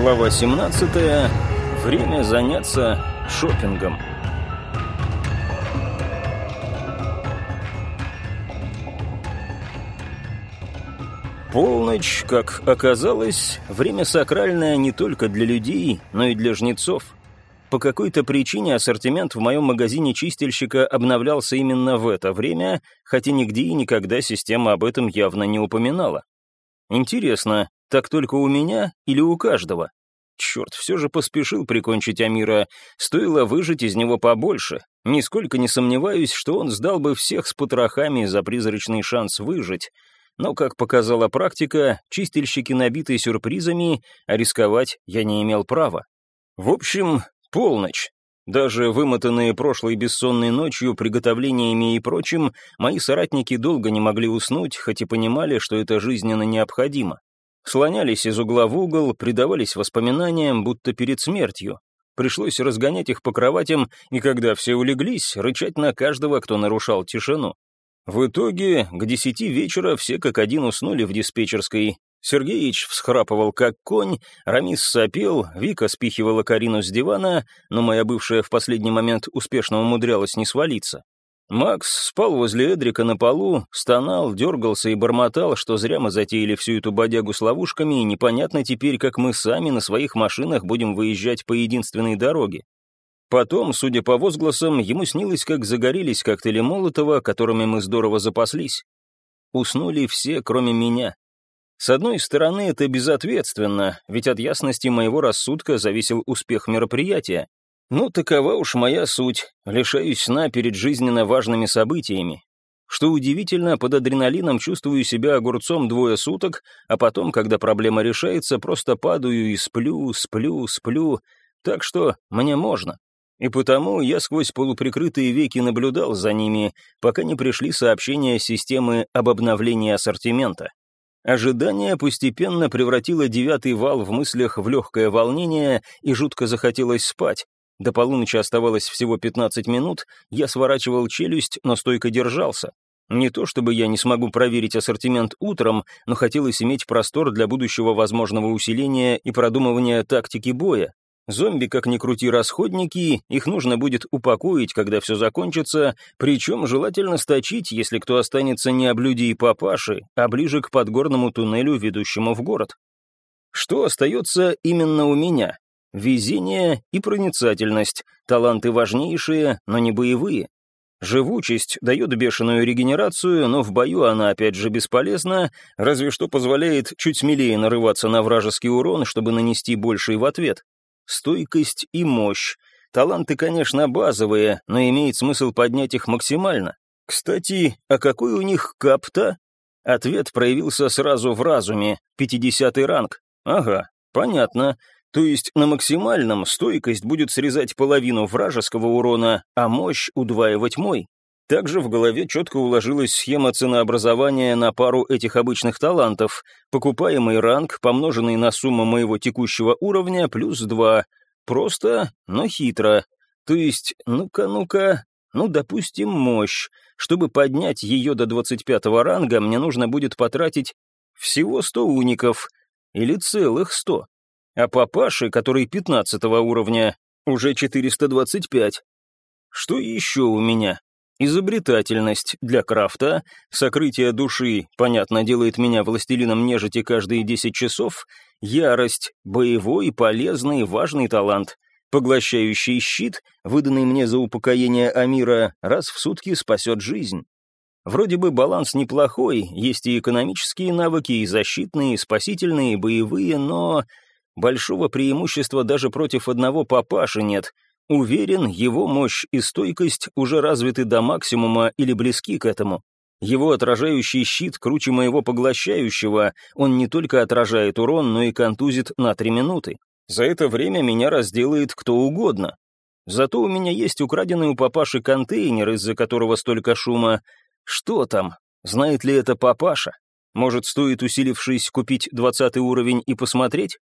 Глава 17. Время заняться шопингом. Полночь, как оказалось, время сакральное не только для людей, но и для жнецов. По какой-то причине ассортимент в моем магазине чистильщика обновлялся именно в это время, хотя нигде и никогда система об этом явно не упоминала. Интересно, так только у меня или у каждого? Черт, все же поспешил прикончить Амира. Стоило выжить из него побольше. Нисколько не сомневаюсь, что он сдал бы всех с потрохами за призрачный шанс выжить. Но, как показала практика, чистильщики набиты сюрпризами, а рисковать я не имел права. В общем, полночь. Даже вымотанные прошлой бессонной ночью приготовлениями и прочим, мои соратники долго не могли уснуть, хоть и понимали, что это жизненно необходимо. Слонялись из угла в угол, предавались воспоминаниям, будто перед смертью. Пришлось разгонять их по кроватям, и когда все улеглись, рычать на каждого, кто нарушал тишину. В итоге, к десяти вечера все как один уснули в диспетчерской. Сергеич всхрапывал как конь, Рамис сопел, Вика спихивала Карину с дивана, но моя бывшая в последний момент успешно умудрялась не свалиться. Макс спал возле Эдрика на полу, стонал, дергался и бормотал, что зря мы затеяли всю эту бодягу с ловушками, и непонятно теперь, как мы сами на своих машинах будем выезжать по единственной дороге. Потом, судя по возгласам, ему снилось, как загорелись коктейли Молотова, которыми мы здорово запаслись. Уснули все, кроме меня. С одной стороны, это безответственно, ведь от ясности моего рассудка зависел успех мероприятия, ну, такова уж моя суть, лишаюсь сна перед жизненно важными событиями. Что удивительно, под адреналином чувствую себя огурцом двое суток, а потом, когда проблема решается, просто падаю и сплю, сплю, сплю. Так что мне можно. И потому я сквозь полуприкрытые веки наблюдал за ними, пока не пришли сообщения системы об обновлении ассортимента. Ожидание постепенно превратило девятый вал в мыслях в легкое волнение, и жутко захотелось спать. До полуночи оставалось всего 15 минут, я сворачивал челюсть, но стойко держался. Не то чтобы я не смогу проверить ассортимент утром, но хотелось иметь простор для будущего возможного усиления и продумывания тактики боя. Зомби, как ни крути, расходники, их нужно будет упокоить, когда все закончится, причем желательно сточить, если кто останется не об и папаши, а ближе к подгорному туннелю, ведущему в город. Что остается именно у меня? Везение и проницательность, таланты важнейшие, но не боевые. Живучесть дает бешеную регенерацию, но в бою она опять же бесполезна, разве что позволяет чуть смелее нарываться на вражеский урон, чтобы нанести больший в ответ. Стойкость и мощь. Таланты, конечно, базовые, но имеет смысл поднять их максимально. Кстати, а какой у них капта? Ответ проявился сразу в разуме, 50 ранг. Ага, понятно. То есть на максимальном стойкость будет срезать половину вражеского урона, а мощь удваивать мой. Также в голове четко уложилась схема ценообразования на пару этих обычных талантов. Покупаемый ранг, помноженный на сумму моего текущего уровня, плюс 2. Просто, но хитро. То есть, ну-ка, ну-ка, ну, допустим, мощь. Чтобы поднять ее до 25 ранга, мне нужно будет потратить всего 100 уников. Или целых 100 а папаши, который 15 уровня, уже 425. Что еще у меня? Изобретательность для крафта, сокрытие души, понятно, делает меня властелином нежити каждые 10 часов, ярость, боевой, полезный, важный талант, поглощающий щит, выданный мне за упокоение Амира, раз в сутки спасет жизнь. Вроде бы баланс неплохой, есть и экономические навыки, и защитные, и спасительные, и боевые, но Большого преимущества даже против одного папаши нет. Уверен, его мощь и стойкость уже развиты до максимума или близки к этому. Его отражающий щит круче моего поглощающего, он не только отражает урон, но и контузит на три минуты. За это время меня разделает кто угодно. Зато у меня есть украденный у папаши контейнер, из-за которого столько шума. Что там? Знает ли это папаша? Может, стоит, усилившись, купить двадцатый уровень и посмотреть?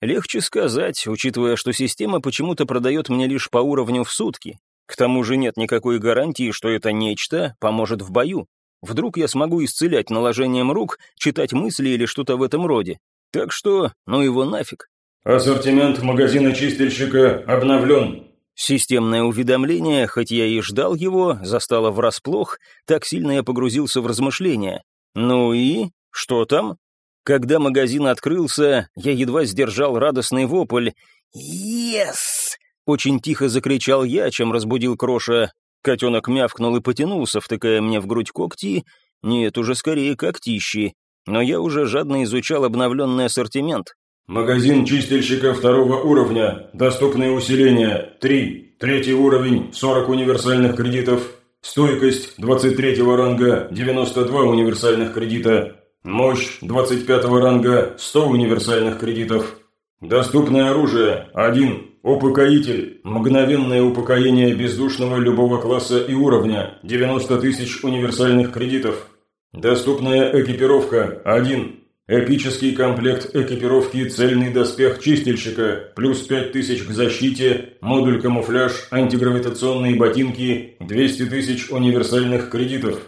Легче сказать, учитывая, что система почему-то продает мне лишь по уровню в сутки. К тому же нет никакой гарантии, что это нечто поможет в бою. Вдруг я смогу исцелять наложением рук, читать мысли или что-то в этом роде. Так что, ну его нафиг. Ассортимент магазина чистильщика обновлен. Системное уведомление, хоть я и ждал его, застало врасплох, так сильно я погрузился в размышления. Ну и? Что там? Когда магазин открылся, я едва сдержал радостный вопль. «Ес!» Очень тихо закричал я, чем разбудил Кроша. Котенок мявкнул и потянулся, втыкая мне в грудь когти. Нет, уже скорее когтищи. Но я уже жадно изучал обновленный ассортимент. Магазин чистильщика второго уровня. Доступные усиления. 3. Третий уровень. 40 универсальных кредитов. Стойкость 23 ранга. 92 универсальных кредита. Мощь 25 ранга. 100 универсальных кредитов. Доступное оружие. 1. Упокоитель. Мгновенное упокоение бездушного любого класса и уровня. 90 тысяч универсальных кредитов. Доступная экипировка. 1. Эпический комплект экипировки «Цельный доспех чистильщика», плюс 5000 к защите, модуль камуфляж, антигравитационные ботинки, 200 тысяч универсальных кредитов.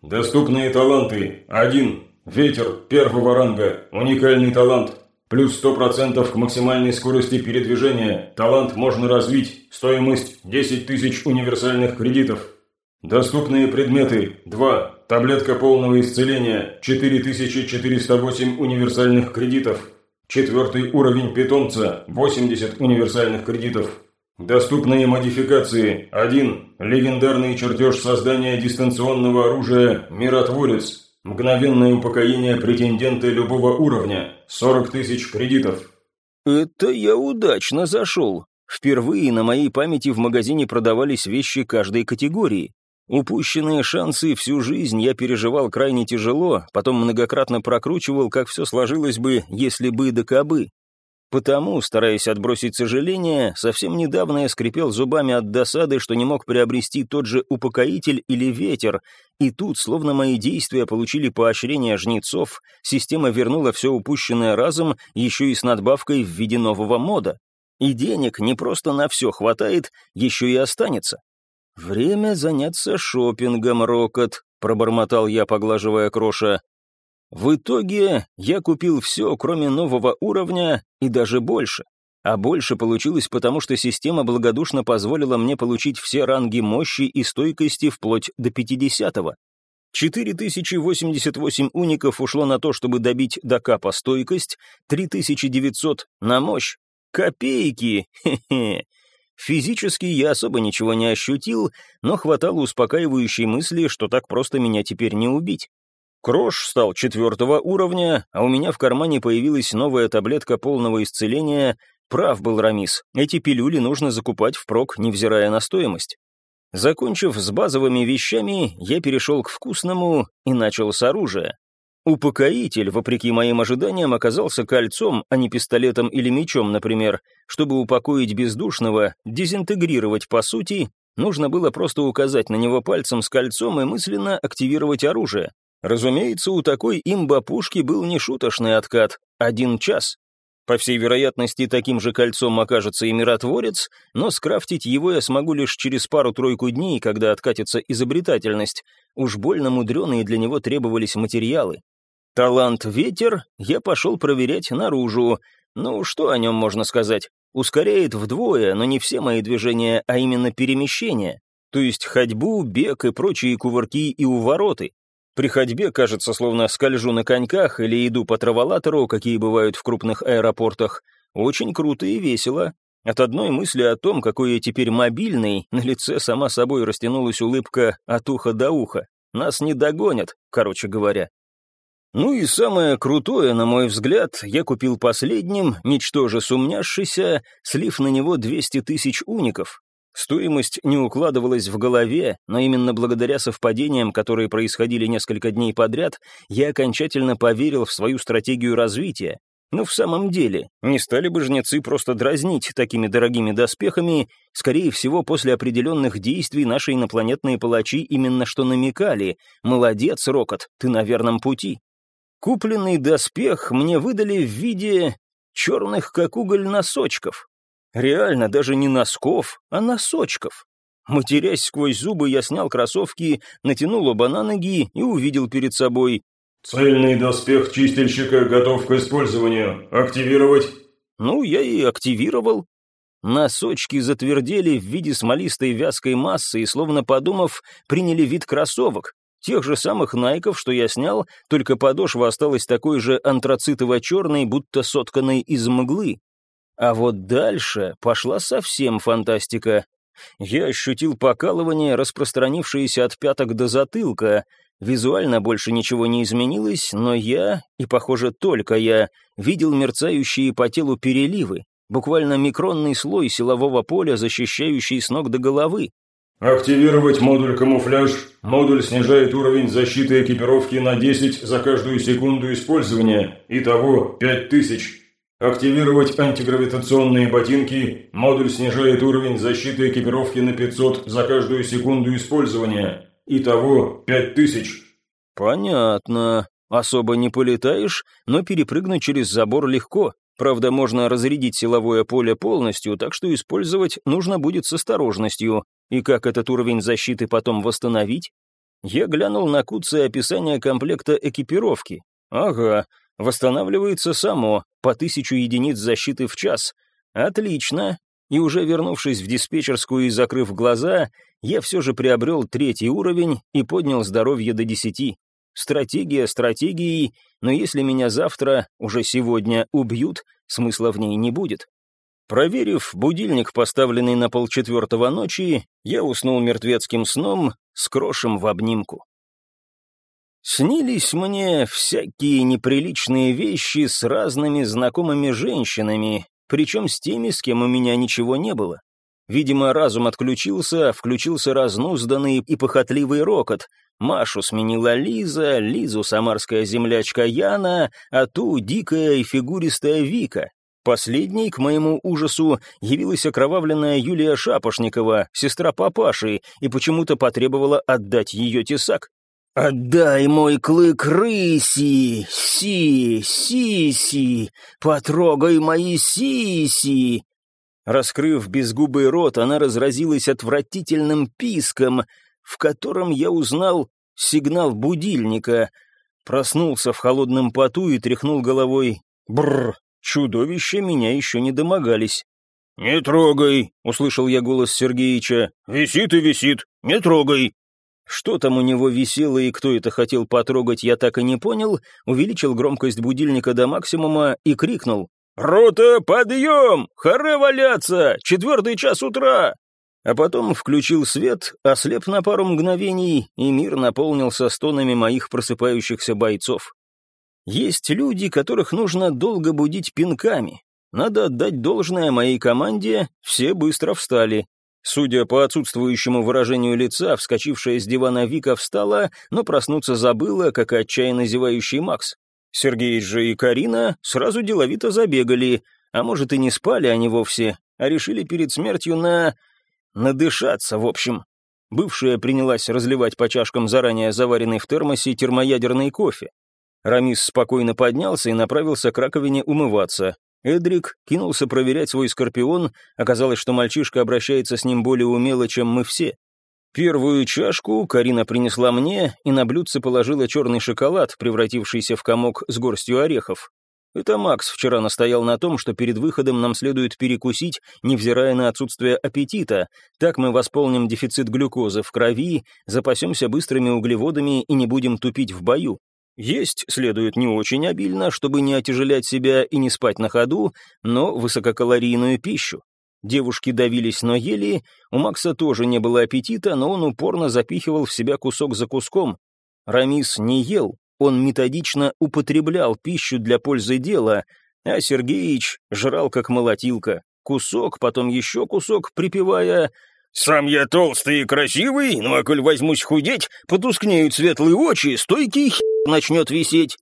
Доступные таланты. 1. Ветер первого ранга. Уникальный талант. Плюс 100% к максимальной скорости передвижения. Талант можно развить. Стоимость 10 тысяч универсальных кредитов. Доступные предметы. 2. Таблетка полного исцеления. 4408 универсальных кредитов. Четвертый уровень питомца. 80 универсальных кредитов. Доступные модификации. 1. Легендарный чертеж создания дистанционного оружия «Миротворец». Мгновенное упокоение претендента любого уровня. 40 тысяч кредитов. Это я удачно зашел. Впервые на моей памяти в магазине продавались вещи каждой категории. Упущенные шансы всю жизнь я переживал крайне тяжело, потом многократно прокручивал, как все сложилось бы, если бы да кабы. Потому, стараясь отбросить сожаление, совсем недавно я скрипел зубами от досады, что не мог приобрести тот же упокоитель или ветер, и тут, словно мои действия получили поощрение жнецов, система вернула все упущенное разом, еще и с надбавкой в виде нового мода. И денег не просто на все хватает, еще и останется. «Время заняться шопингом, Рокот», — пробормотал я, поглаживая кроша. В итоге я купил все, кроме нового уровня, и даже больше. А больше получилось потому, что система благодушно позволила мне получить все ранги мощи и стойкости вплоть до 50-го. 4088 уников ушло на то, чтобы добить до капа стойкость, 3900 на мощь. Копейки! Хе-хе. Физически я особо ничего не ощутил, но хватало успокаивающей мысли, что так просто меня теперь не убить. Крош стал четвертого уровня, а у меня в кармане появилась новая таблетка полного исцеления. Прав был Рамис, эти пилюли нужно закупать впрок, невзирая на стоимость. Закончив с базовыми вещами, я перешел к вкусному и начал с оружия. Упокоитель, вопреки моим ожиданиям, оказался кольцом, а не пистолетом или мечом, например. Чтобы упокоить бездушного, дезинтегрировать по сути, нужно было просто указать на него пальцем с кольцом и мысленно активировать оружие. Разумеется, у такой имба-пушки был нешуточный откат — один час. По всей вероятности, таким же кольцом окажется и миротворец, но скрафтить его я смогу лишь через пару-тройку дней, когда откатится изобретательность. Уж больно мудреные для него требовались материалы. Талант «Ветер» я пошел проверять наружу. Ну, что о нем можно сказать? Ускоряет вдвое, но не все мои движения, а именно перемещения. То есть ходьбу, бег и прочие кувырки и увороты. При ходьбе, кажется, словно скольжу на коньках или иду по траволатору, какие бывают в крупных аэропортах. Очень круто и весело. От одной мысли о том, какой я теперь мобильный, на лице сама собой растянулась улыбка от уха до уха. Нас не догонят, короче говоря. Ну и самое крутое, на мой взгляд, я купил последним, ничтоже сумняшися, слив на него 200 тысяч уников. Стоимость не укладывалась в голове, но именно благодаря совпадениям, которые происходили несколько дней подряд, я окончательно поверил в свою стратегию развития. Но в самом деле, не стали бы жнецы просто дразнить такими дорогими доспехами, скорее всего, после определенных действий наши инопланетные палачи именно что намекали «Молодец, Рокот, ты на верном пути». Купленный доспех мне выдали в виде черных, как уголь, носочков. Реально, даже не носков, а носочков. Матерясь сквозь зубы, я снял кроссовки, натянул оба на ноги и увидел перед собой «Цельный доспех чистильщика готов к использованию. Активировать». Ну, я и активировал. Носочки затвердели в виде смолистой вязкой массы и, словно подумав, приняли вид кроссовок. Тех же самых найков, что я снял, только подошва осталась такой же антрацитово-черной, будто сотканной из мглы. А вот дальше пошла совсем фантастика. Я ощутил покалывание, распространившееся от пяток до затылка. Визуально больше ничего не изменилось, но я, и, похоже, только я, видел мерцающие по телу переливы, буквально микронный слой силового поля, защищающий с ног до головы. Активировать модуль «Камуфляж». Модуль снижает уровень защиты экипировки на 10 за каждую секунду использования. Итого 5000. Активировать антигравитационные ботинки. Модуль снижает уровень защиты экипировки на 500 за каждую секунду использования. Итого 5000. Понятно. Особо не полетаешь, но перепрыгнуть через забор легко. Правда, можно разрядить силовое поле полностью, так что использовать нужно будет с осторожностью. И как этот уровень защиты потом восстановить? Я глянул на куцое описание комплекта экипировки. Ага, восстанавливается само, по тысячу единиц защиты в час. Отлично. И уже вернувшись в диспетчерскую и закрыв глаза, я все же приобрел третий уровень и поднял здоровье до десяти. Стратегия стратегией, но если меня завтра, уже сегодня, убьют, смысла в ней не будет. Проверив будильник, поставленный на полчетвертого ночи, я уснул мертвецким сном с крошем в обнимку. Снились мне всякие неприличные вещи с разными знакомыми женщинами, причем с теми, с кем у меня ничего не было. Видимо, разум отключился, включился разнузданный и похотливый рокот. Машу сменила Лиза, Лизу самарская землячка Яна, а ту дикая и фигуристая Вика. Последней, к моему ужасу, явилась окровавленная Юлия Шапошникова, сестра папаши, и почему-то потребовала отдать ее тесак. «Отдай мой клык рыси, си, сиси, потрогай мои сиси!» Раскрыв безгубый рот, она разразилась отвратительным писком, в котором я узнал сигнал будильника. Проснулся в холодном поту и тряхнул головой. Бррр, Чудовища меня еще не домогались. «Не трогай!» — услышал я голос Сергеича. «Висит и висит! Не трогай!» Что там у него висело и кто это хотел потрогать, я так и не понял, увеличил громкость будильника до максимума и крикнул. «Рота, подъем! Харе валяться! Четвертый час утра!» А потом включил свет, ослеп на пару мгновений, и мир наполнился стонами моих просыпающихся бойцов. Есть люди, которых нужно долго будить пинками. Надо отдать должное моей команде, все быстро встали. Судя по отсутствующему выражению лица, вскочившая с дивана Вика встала, но проснуться забыла, как отчаянно зевающий Макс. Сергей же и Карина сразу деловито забегали, а может и не спали они вовсе, а решили перед смертью на... надышаться, в общем. Бывшая принялась разливать по чашкам заранее заваренный в термосе термоядерный кофе. Рамис спокойно поднялся и направился к раковине умываться. Эдрик кинулся проверять свой скорпион, оказалось, что мальчишка обращается с ним более умело, чем мы все. Первую чашку Карина принесла мне и на блюдце положила черный шоколад, превратившийся в комок с горстью орехов. Это Макс вчера настоял на том, что перед выходом нам следует перекусить, невзирая на отсутствие аппетита. Так мы восполним дефицит глюкозы в крови, запасемся быстрыми углеводами и не будем тупить в бою. Есть следует не очень обильно, чтобы не отяжелять себя и не спать на ходу, но высококалорийную пищу. Девушки давились, но ели, у Макса тоже не было аппетита, но он упорно запихивал в себя кусок за куском. Рамис не ел, он методично употреблял пищу для пользы дела, а Сергеич жрал как молотилка. Кусок, потом еще кусок, припевая сам я толстый и красивый, ну а коль возьмусь худеть, потускнеют светлые очи, стойкий хер начнет висеть.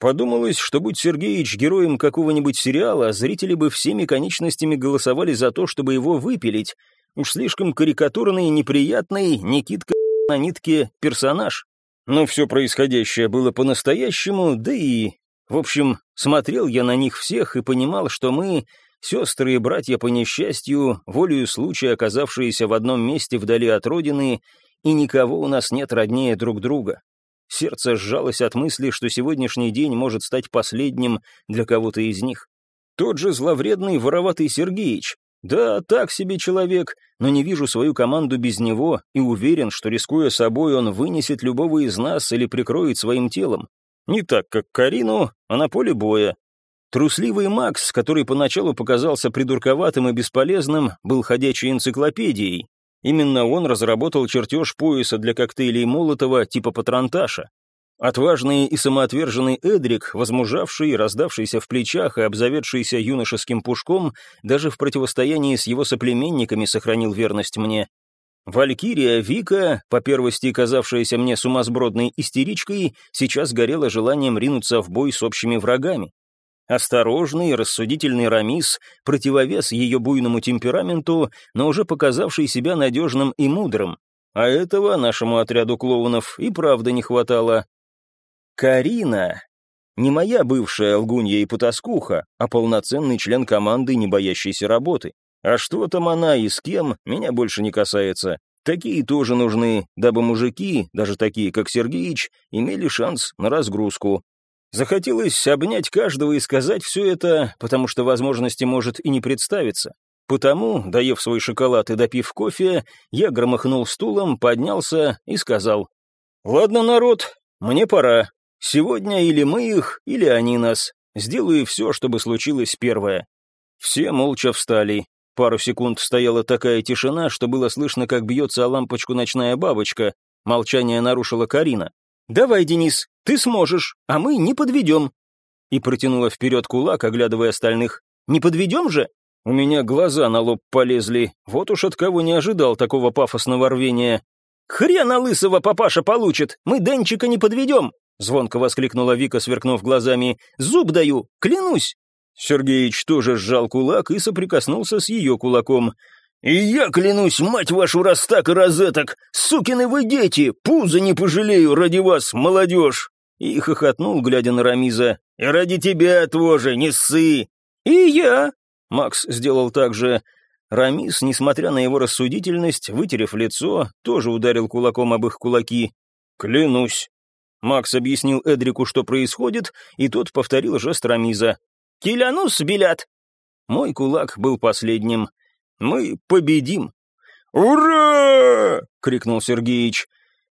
Подумалось, что будь Сергеич героем какого-нибудь сериала, зрители бы всеми конечностями голосовали за то, чтобы его выпилить. Уж слишком карикатурный и неприятный Никитка на нитке персонаж. Но все происходящее было по-настоящему, да и... В общем, смотрел я на них всех и понимал, что мы Сестры и братья по несчастью, волею случая оказавшиеся в одном месте вдали от родины, и никого у нас нет роднее друг друга. Сердце сжалось от мысли, что сегодняшний день может стать последним для кого-то из них. Тот же зловредный вороватый Сергеич. Да, так себе человек, но не вижу свою команду без него и уверен, что, рискуя собой, он вынесет любого из нас или прикроет своим телом. Не так, как Карину, а на поле боя. Трусливый Макс, который поначалу показался придурковатым и бесполезным, был ходячей энциклопедией. Именно он разработал чертеж пояса для коктейлей Молотова типа патронташа. Отважный и самоотверженный Эдрик, возмужавший, раздавшийся в плечах и обзаведшийся юношеским пушком, даже в противостоянии с его соплеменниками сохранил верность мне. Валькирия Вика, по первости казавшаяся мне сумасбродной истеричкой, сейчас горела желанием ринуться в бой с общими врагами. Осторожный, рассудительный Рамис, противовес ее буйному темпераменту, но уже показавший себя надежным и мудрым. А этого нашему отряду клоунов и правда не хватало. Карина. Не моя бывшая лгунья и потаскуха, а полноценный член команды, не боящийся работы. А что там она и с кем, меня больше не касается. Такие тоже нужны, дабы мужики, даже такие, как Сергеич, имели шанс на разгрузку. Захотелось обнять каждого и сказать все это, потому что возможности может и не представиться. Потому, доев свой шоколад и допив кофе, я громыхнул стулом, поднялся и сказал, «Ладно, народ, мне пора. Сегодня или мы их, или они нас. Сделаю все, чтобы случилось первое». Все молча встали. Пару секунд стояла такая тишина, что было слышно, как бьется о лампочку ночная бабочка. Молчание нарушила Карина. «Давай, Денис, ты сможешь, а мы не подведем». И протянула вперед кулак, оглядывая остальных. «Не подведем же?» У меня глаза на лоб полезли. Вот уж от кого не ожидал такого пафосного рвения. «Хрена лысого папаша получит! Мы Денчика не подведем!» Звонко воскликнула Вика, сверкнув глазами. «Зуб даю! Клянусь!» Сергеич тоже сжал кулак и соприкоснулся с ее кулаком. «И я клянусь, мать вашу, раз так и розеток! Сукины вы дети! Пузо не пожалею ради вас, молодежь!» И хохотнул, глядя на Рамиза. «И ради тебя тоже, не ссы!» «И я!» Макс сделал так же. Рамис, несмотря на его рассудительность, вытерев лицо, тоже ударил кулаком об их кулаки. «Клянусь!» Макс объяснил Эдрику, что происходит, и тот повторил жест Рамиза. «Килянус, билят!» Мой кулак был последним. «Мы победим!» «Ура!» — крикнул Сергеич.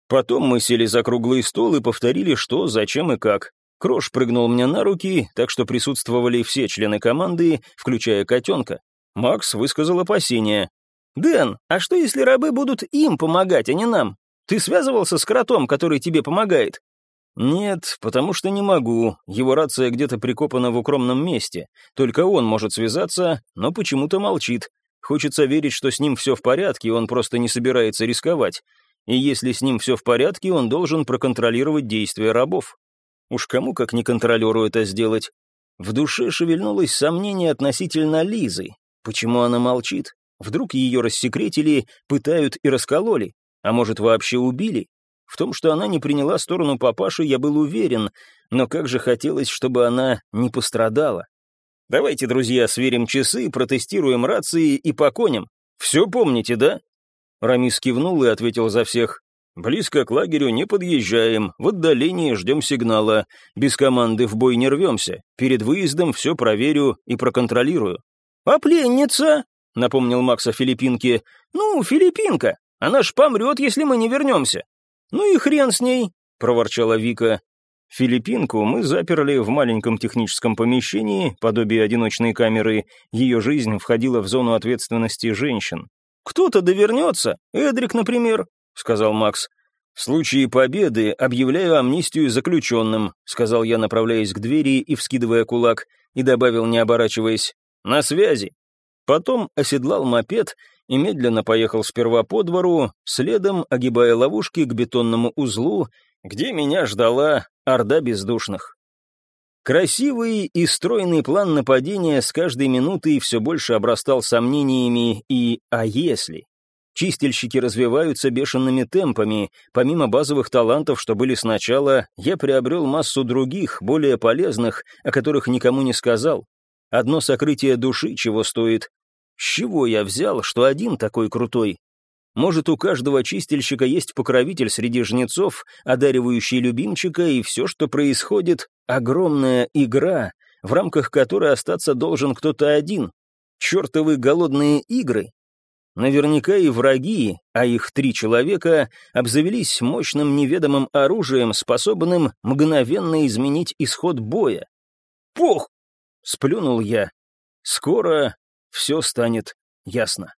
Потом мы сели за круглый стол и повторили, что, зачем и как. Крош прыгнул мне на руки, так что присутствовали все члены команды, включая котенка. Макс высказал опасения. «Дэн, а что если рабы будут им помогать, а не нам? Ты связывался с кротом, который тебе помогает?» «Нет, потому что не могу. Его рация где-то прикопана в укромном месте. Только он может связаться, но почему-то молчит. Хочется верить, что с ним все в порядке, он просто не собирается рисковать. И если с ним все в порядке, он должен проконтролировать действия рабов. Уж кому как не контролеру это сделать. В душе шевельнулось сомнение относительно Лизы. Почему она молчит? Вдруг ее рассекретили, пытают и раскололи? А может, вообще убили? В том, что она не приняла сторону папаши, я был уверен, но как же хотелось, чтобы она не пострадала. Давайте, друзья, сверим часы, протестируем рации и по коням. Все помните, да? Рамис кивнул и ответил за всех. Близко к лагерю не подъезжаем, в отдалении ждем сигнала. Без команды в бой не рвемся. Перед выездом все проверю и проконтролирую». «А пленница?» — напомнил Макса Филиппинке. «Ну, Филиппинка. Она ж помрет, если мы не вернемся». «Ну и хрен с ней», — проворчала Вика. Филиппинку мы заперли в маленьком техническом помещении, подобие одиночной камеры. Ее жизнь входила в зону ответственности женщин. «Кто-то довернется, Эдрик, например сказал Макс. «В случае победы объявляю амнистию заключенным», сказал я, направляясь к двери и вскидывая кулак, и добавил, не оборачиваясь, «на связи». Потом оседлал мопед и медленно поехал сперва по двору, следом огибая ловушки к бетонному узлу, где меня ждала орда бездушных. Красивый и стройный план нападения с каждой минутой все больше обрастал сомнениями и «а если?». Чистильщики развиваются бешеными темпами. Помимо базовых талантов, что были сначала, я приобрел массу других, более полезных, о которых никому не сказал. Одно сокрытие души чего стоит. С чего я взял, что один такой крутой? Может, у каждого чистильщика есть покровитель среди жнецов, одаривающий любимчика, и все, что происходит — огромная игра, в рамках которой остаться должен кто-то один. Чертовы голодные игры. Наверняка и враги, а их три человека, обзавелись мощным неведомым оружием, способным мгновенно изменить исход боя. «Пух!» — сплюнул я. «Скоро все станет ясно».